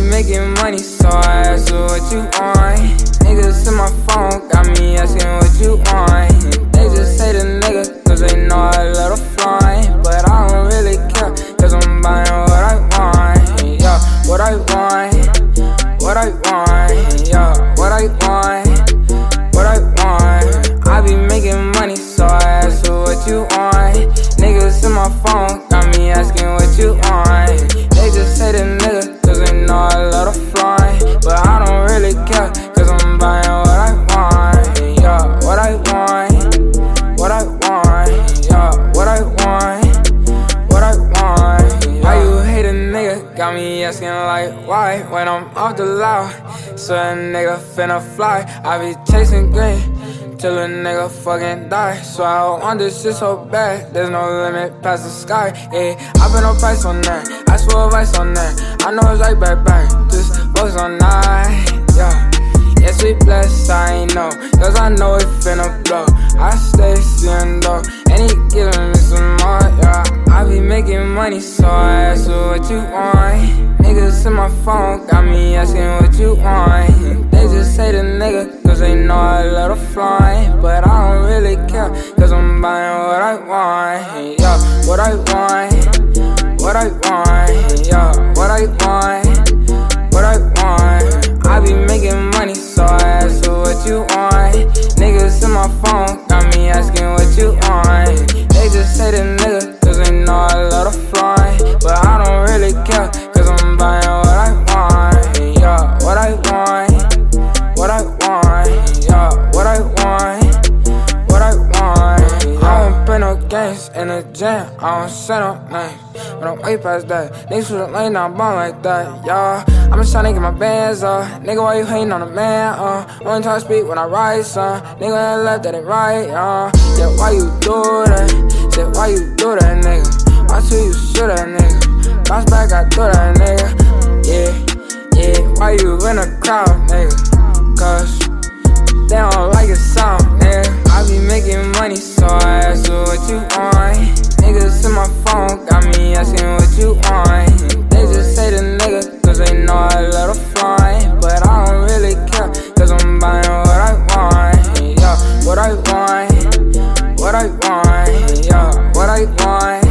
making money, so I ask you what you want. Niggas in my phone got me asking what you want. They just say the nigga, cause they know I let her fly. But I don't really care, cause I'm buying what I want. Yeah, what I want, what I want, yeah, what I want, want, what I want, yeah, what I want, what I want. Yeah. Why you hate a nigga? Got me asking like why when I'm off the loud. So a nigga finna fly. I be chasing green till a nigga fucking die. So I want this shit so bad, there's no limit past the sky. Yeah, I put no price on that, ask for advice on that. I know it's like back back, just focus on that. Blessed, I know, cause I know it finna blow. I stay seeing though, giving me some more. Yeah, I be making money, so I ask you what you want. Niggas in my phone got me asking what you want. They just say the nigga, cause they know I let her fly. But I don't really care, cause I'm buying what I want. Yeah, what I want, what I want, yeah, what I want, in the jam, I don't say up nights. But I'm way past that. Niggas with don't now I'm bomb like that, y'all. I'm just tryna get my bands up. Nigga, why you hating on a man, uh? Only time speed speak when I write, son. Nigga, ain't left, that ain't right, uh. Yeah, why you do that? Said, why you do that, nigga? Why till you shoot that, nigga? Bounce back, I do that, nigga. Yeah, yeah. Why you in the crowd, nigga? Cause they don't like a sound, nigga. I be making money, so I ask you what you want. What I want, what I want, yeah, what I want.